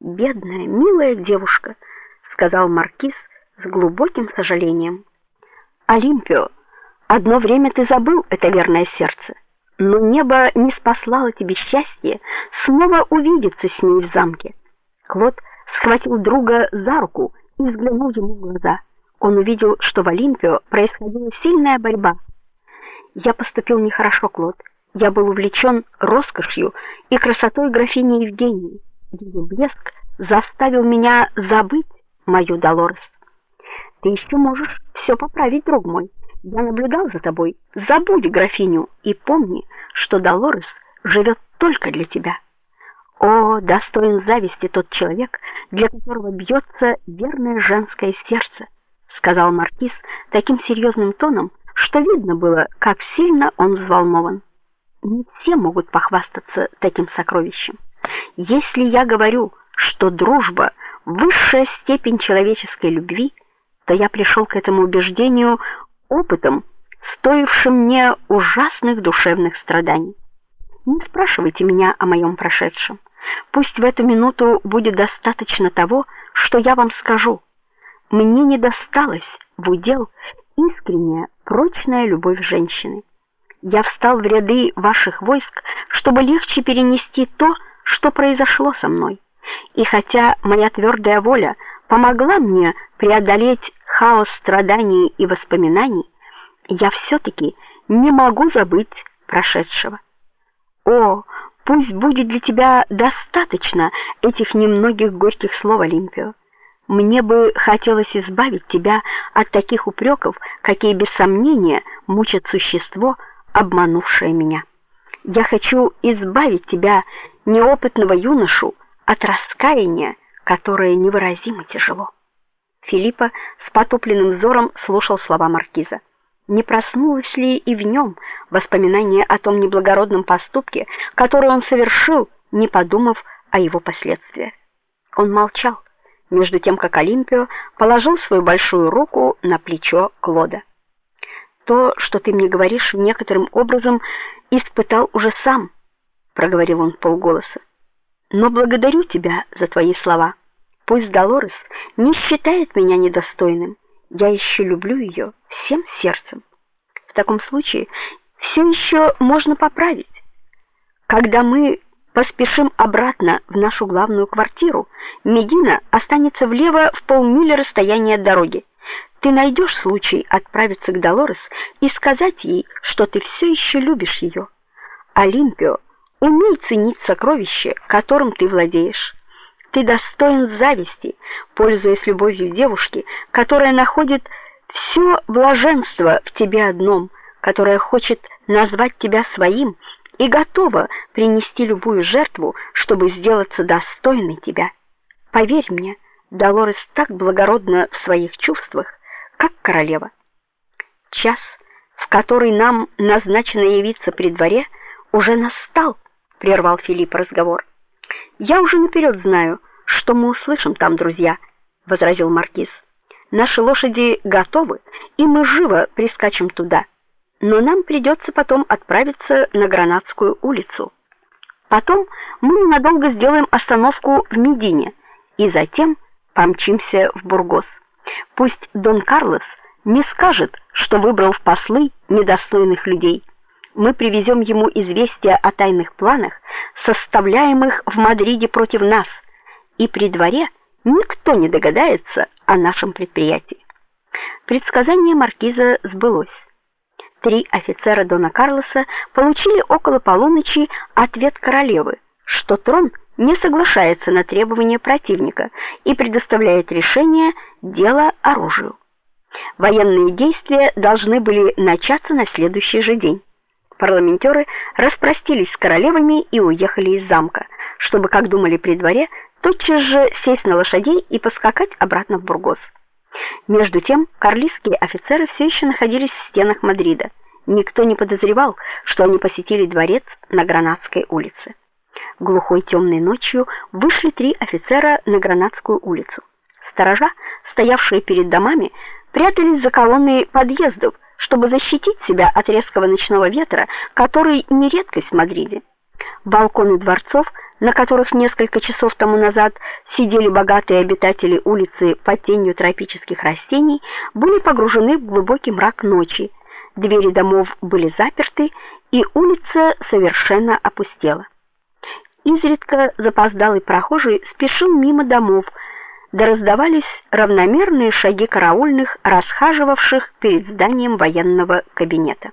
Бедная, милая девушка, сказал маркиз с глубоким сожалением. Олимпио, одно время ты забыл это верное сердце, но небо не спаслало тебе счастье снова увидеться с ней в замке. Клод схватил друга за руку и взглянул ему в глаза. Он увидел, что в Олимпио происходила сильная борьба. Я поступил нехорошо, Клод. Я был увлечен роскошью и красотой графини Евгении. Ее блеск заставил меня забыть мою Долорес. Ты еще можешь все поправить, друг мой. Я наблюдал за тобой. Забудь графиню и помни, что Долорес живет только для тебя. О, достоин зависти тот человек, для которого бьется верное женское сердце, сказал маркиз таким серьезным тоном, что видно было, как сильно он взволнован. Не все могут похвастаться таким сокровищем. Если я говорю, что дружба высшая степень человеческой любви, то я пришел к этому убеждению опытом, стоившим мне ужасных душевных страданий. Не спрашивайте меня о моем прошедшем. Пусть в эту минуту будет достаточно того, что я вам скажу. Мне не досталось в удел искренняя, прочная любовь женщины. Я встал в ряды ваших войск, чтобы легче перенести то, что произошло со мной. И хотя моя твердая воля помогла мне преодолеть хаос страданий и воспоминаний, я все таки не могу забыть прошедшего. О, пусть будет для тебя достаточно этих немногих горьких слов, Олимпио. Мне бы хотелось избавить тебя от таких упреков, какие без сомнения мучат существо, обманувшее меня. Я хочу избавить тебя, неопытного юношу, от раскаяния, которое невыразимо тяжело. Филиппа с потупленным взором слушал слова маркиза. Не проснулось ли и в нем воспоминание о том неблагородном поступке, который он совершил, не подумав о его последствиях? Он молчал, между тем как Олимпио положил свою большую руку на плечо Клода. То, что ты мне говоришь, некоторым образом испытал уже сам, проговорил он полголоса. Но благодарю тебя за твои слова. Пусть Долорес не считает меня недостойным, я еще люблю ее всем сердцем. В таком случае все еще можно поправить. Когда мы поспешим обратно в нашу главную квартиру, Медина останется влево в полмили расстояния от дороги. Ты найдешь случай отправиться к Долорес и сказать ей, что ты все еще любишь ее. Олимпио, умей ценить сокровище, которым ты владеешь. Ты достоин зависти, пользуясь любовью девушки, которая находит все блаженство в тебе одном, которая хочет назвать тебя своим и готова принести любую жертву, чтобы сделаться достойной тебя. Поверь мне, Долорес так благородна в своих чувствах, как королева. Час, в который нам назначено явиться при дворе, уже настал, прервал Филипп разговор. Я уже наперед знаю, что мы услышим там, друзья, возразил маркиз. Наши лошади готовы, и мы живо прискачем туда. Но нам придется потом отправиться на Гранатскую улицу. Потом мы надолго сделаем остановку в Медине и затем помчимся в Бургос. Пусть Дон Карлос не скажет, что выбрал в послы недостойных людей мы привезем ему известия о тайных планах, составляемых в Мадриде против нас, и при дворе никто не догадается о нашем предприятии. Предсказание маркиза сбылось. Три офицера дона Карлоса получили около полуночи ответ королевы, что трон не соглашается на требования противника и предоставляет решение дела оружию. Военные действия должны были начаться на следующий же день парламентеры распростились с королевами и уехали из замка, чтобы, как думали при дворе, тотчас же сесть на лошадей и поскакать обратно в Бургос. Между тем, карлистские офицеры все еще находились в стенах Мадрида. Никто не подозревал, что они посетили дворец на Гранадской улице. Глухой темной ночью вышли три офицера на Гранадскую улицу. Сторожа, стоявшие перед домами, прятались за колонной подъездов, чтобы защитить себя от резкого ночного ветра, который не редкость в Мадриде. Балконы дворцов на которых несколько часов тому назад сидели богатые обитатели улицы под тенью тропических растений, были погружены в глубокий мрак ночи. Двери домов были заперты, и улица совершенно опустела. Изредка запоздалый прохожий спешил мимо домов, да раздавались равномерные шаги караульных, расхаживавших перед зданием военного кабинета.